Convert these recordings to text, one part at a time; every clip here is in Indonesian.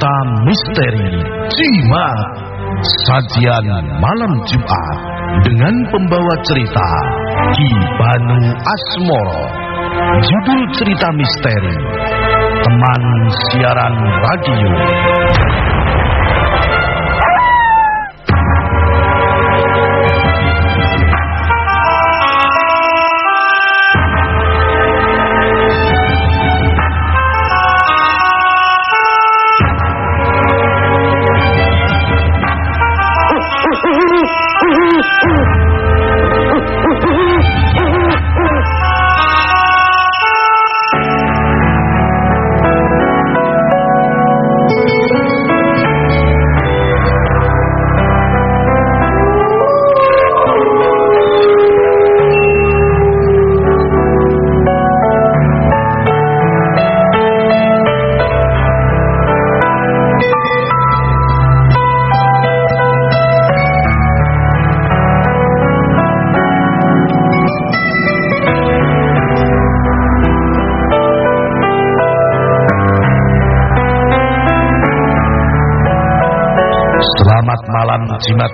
cerita misteri Jimat Sajian malam Jumat dengan pembawa cerita Ki Banu Asmoro. Judul cerita misteri Teman siaran radio.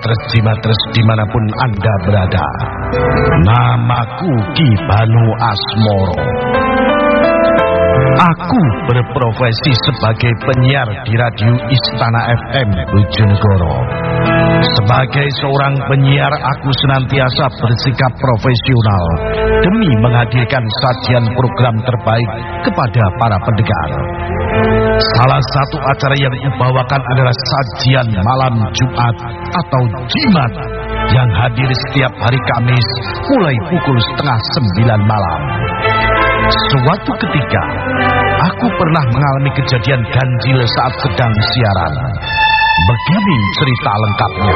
Jimatres-Jimatres di mana pun Anda berada. Namaku Ki Banu Asmoro. Aku berprofesi sebagai penyiar di radio Istana FM Bojonegoro. Sebagai seorang penyiar, aku senantiasa bersikap profesional demi menghadirkan sajian program terbaik kepada para pendengar. Salah satu acara yang dibawakan adalah sajian malam Jumat atau Jimat yang hadir setiap hari Kamis mulai pukul setengah sembilan malam. Suatu ketika, aku pernah mengalami kejadian ganjil saat sedang siaran. Begini cerita lengkapnya.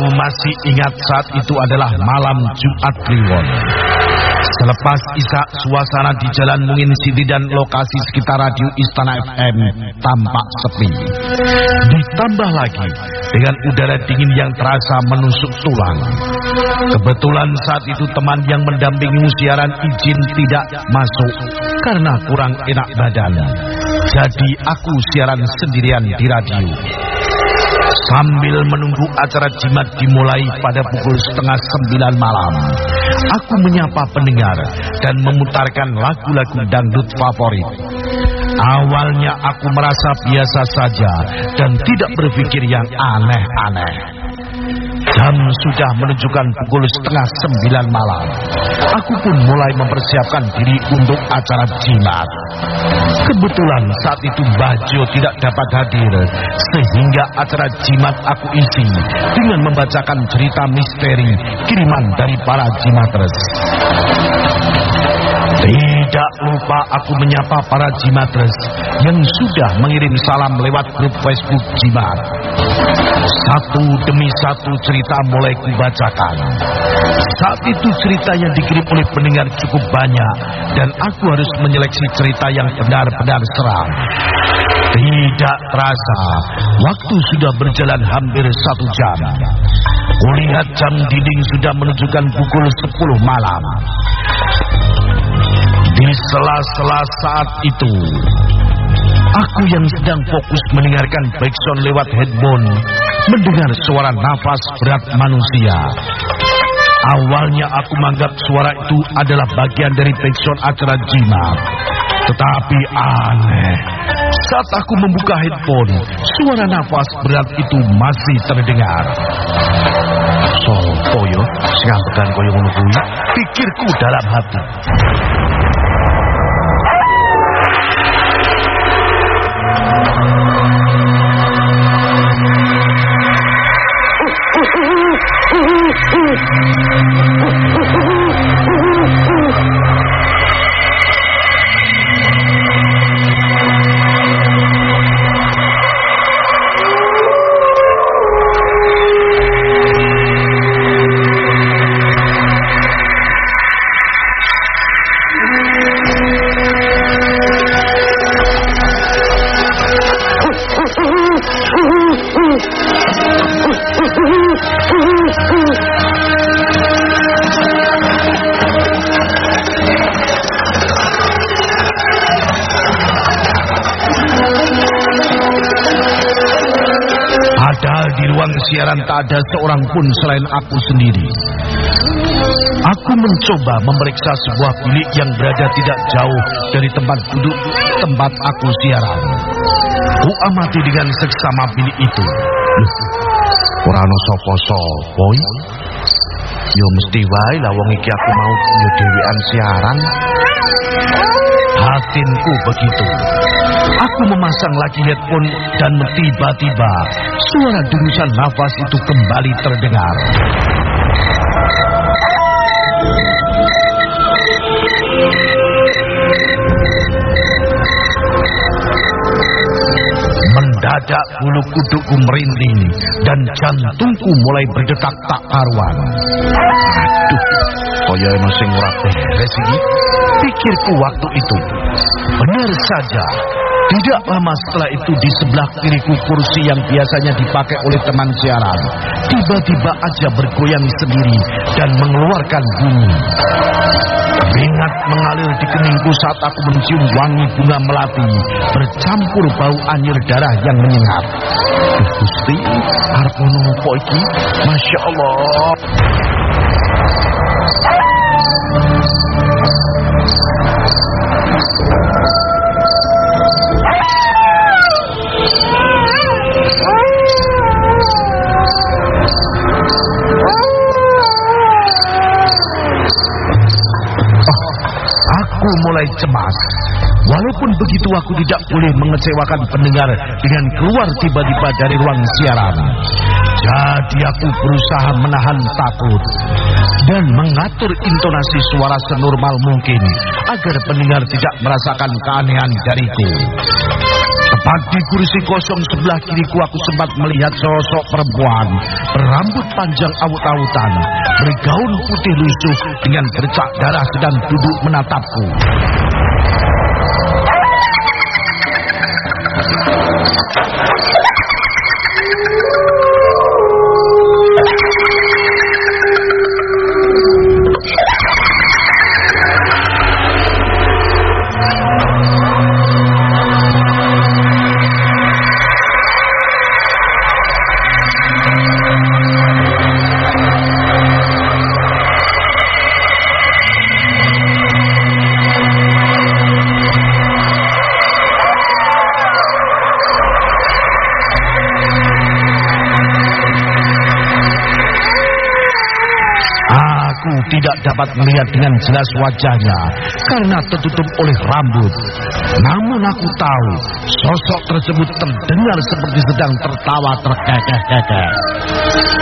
Aku masih ingat saat itu adalah malam Jumat Kliwon. Selepas isak suasana di Jalan Mungin Siti dan lokasi sekitar radio Istana FM tampak sepi. Ditambah lagi dengan udara dingin yang terasa menusuk tulang. Kebetulan saat itu teman yang mendampingi siaran izin tidak masuk karena kurang enak badan. Jadi aku siaran sendirian di radio. Sambil menunggu acara jimat dimulai pada pukul setengah sembilan malam, aku menyapa pendengar dan memutarkan lagu-lagu dangdut favorit. Awalnya aku merasa biasa saja dan tidak berpikir yang aneh-aneh. Jam sudah menunjukkan pukul setengah sembilan malam. Aku pun mulai mempersiapkan diri untuk acara jimat. Kebetulan saat itu Bajo tidak dapat hadir, sehingga acara jimat aku isi dengan membacakan cerita misteri kiriman dari para jimatres. Tidak lupa aku menyapa para Jimatres yang sudah mengirim salam lewat grup Facebook Jimat. Satu demi satu cerita mulai kubacakan. Saat itu cerita yang dikirim oleh pendengar cukup banyak dan aku harus menyeleksi cerita yang benar-benar seram. Tidak terasa, waktu sudah berjalan hampir satu jam. Kulihat jam dinding sudah menunjukkan pukul 10 malam. Di sela-sela saat itu, aku yang sedang fokus mendengarkan backsound lewat headphone, mendengar suara nafas berat manusia. Awalnya aku menganggap suara itu adalah bagian dari backsound acara jimat. Tetapi aneh, saat aku membuka headphone, suara nafas berat itu masih terdengar. Sopo yo, sing ambekan koyo ngono kuwi? Pikirku dalam hati. Siaran tak ada seorang pun selain aku sendiri. Aku mencoba memeriksa sebuah bilik yang berada tidak jauh dari tempat duduk tempat aku siaran. Ku amati dengan seksama bilik itu. Ora ono sapa-sapa Yo mesti wae lah wong iki aku mau yo siaran. Hatinku begitu. Aku memasang lagi headphone dan tiba-tiba suara dengusan nafas itu kembali terdengar. Mendadak bulu kuduku merinding dan jantungku mulai berdetak tak karuan. Aduh, kaya emang sing ora beres. Pikirku waktu itu. Benar saja, tidak lama setelah itu di sebelah kiriku kursi yang biasanya dipakai oleh teman siaran. Tiba-tiba aja bergoyang sendiri dan mengeluarkan bunyi. Keringat mengalir di keningku saat aku mencium wangi bunga melati bercampur bau anyir darah yang menyengat. Gusti, arep iki? Masya Allah. Mulai cemas. Walaupun begitu aku tidak boleh mengecewakan pendengar dengan keluar tiba-tiba dari ruang siaran. Jadi aku berusaha menahan takut dan mengatur intonasi suara senormal mungkin agar pendengar tidak merasakan keanehan dariku. Tepat di kursi kosong sebelah kiriku aku sempat melihat sosok perempuan berambut panjang awut-awutan, bergaun putih lusuh dengan bercak darah sedang duduk menatapku. Tidak dapat melihat dengan jelas wajahnya karena tertutup oleh rambut. Namun aku tahu sosok tersebut terdengar seperti sedang tertawa terkekeh-kekeh.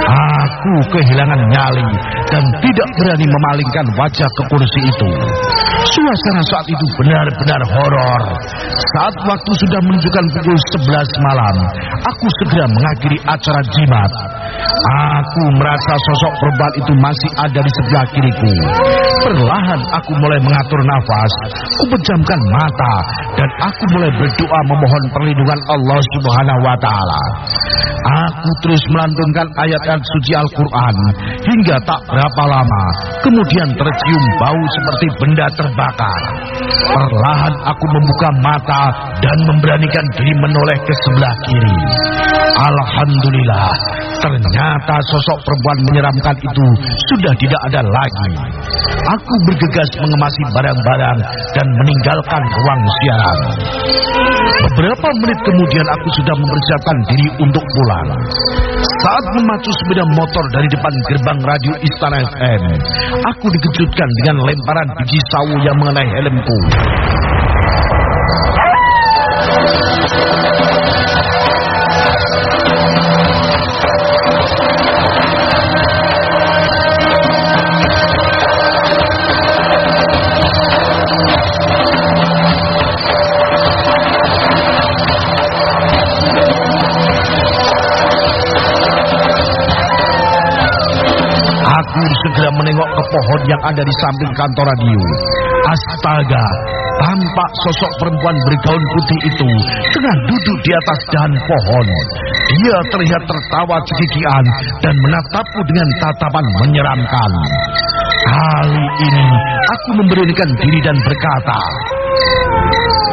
Aku kehilangan nyali dan tidak berani memalingkan wajah ke kursi itu. Suasana saat itu benar-benar horor. Saat waktu sudah menunjukkan pukul 11 malam, aku segera mengakhiri acara jimat. Aku merasa sosok perempuan itu masih ada di sebelah kiriku. Perlahan aku mulai mengatur nafas, ku pejamkan mata, dan aku mulai berdoa memohon perlindungan Allah Subhanahu wa Ta'ala. Aku terus melantunkan ayat-ayat suci Al-Quran hingga tak berapa lama, kemudian tercium bau seperti benda terbakar. Perlahan aku membuka mata dan memberanikan diri menoleh ke sebelah kiri. Alhamdulillah, ternyata sosok perempuan menyeramkan itu sudah tidak ada lagi. Aku bergegas mengemasi barang-barang dan meninggalkan ruang siaran. Beberapa menit kemudian aku sudah mempersiapkan diri untuk pulang. Saat memacu sepeda motor dari depan gerbang radio Istana FM, aku dikejutkan dengan lemparan biji sawu yang mengenai helmku. Pohon yang ada di samping kantor radio. Astaga, tampak sosok perempuan bergaun putih itu tengah duduk di atas dahan pohon. Dia terlihat tertawa cekikian dan menatapku dengan tatapan menyeramkan. Kali ini aku memberanikan diri dan berkata,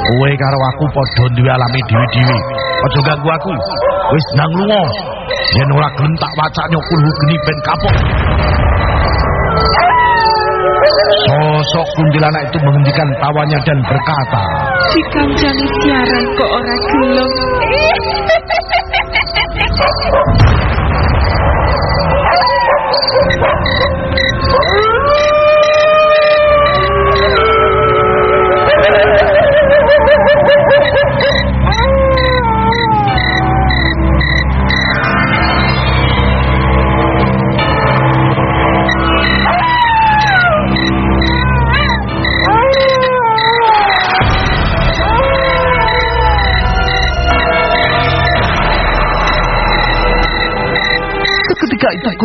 Kowe karo aku padha duwe alami dewi-dewi. Aja ganggu aku. Wis nang lunga. Yen ora gelem tak wacak nyokul geni ben kapok. Sosok kuntilanak itu menghentikan tawanya dan berkata, Si kanjani siaran kok ora gelem.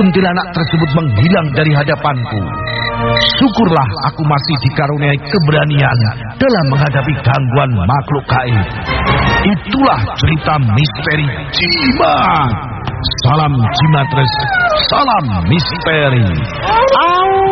kuntilanak tersebut menghilang dari hadapanku. Syukurlah aku masih dikaruniai keberanian dalam menghadapi gangguan makhluk gaib. Itulah cerita misteri Jimat. Salam Jimatres, salam misteri. Au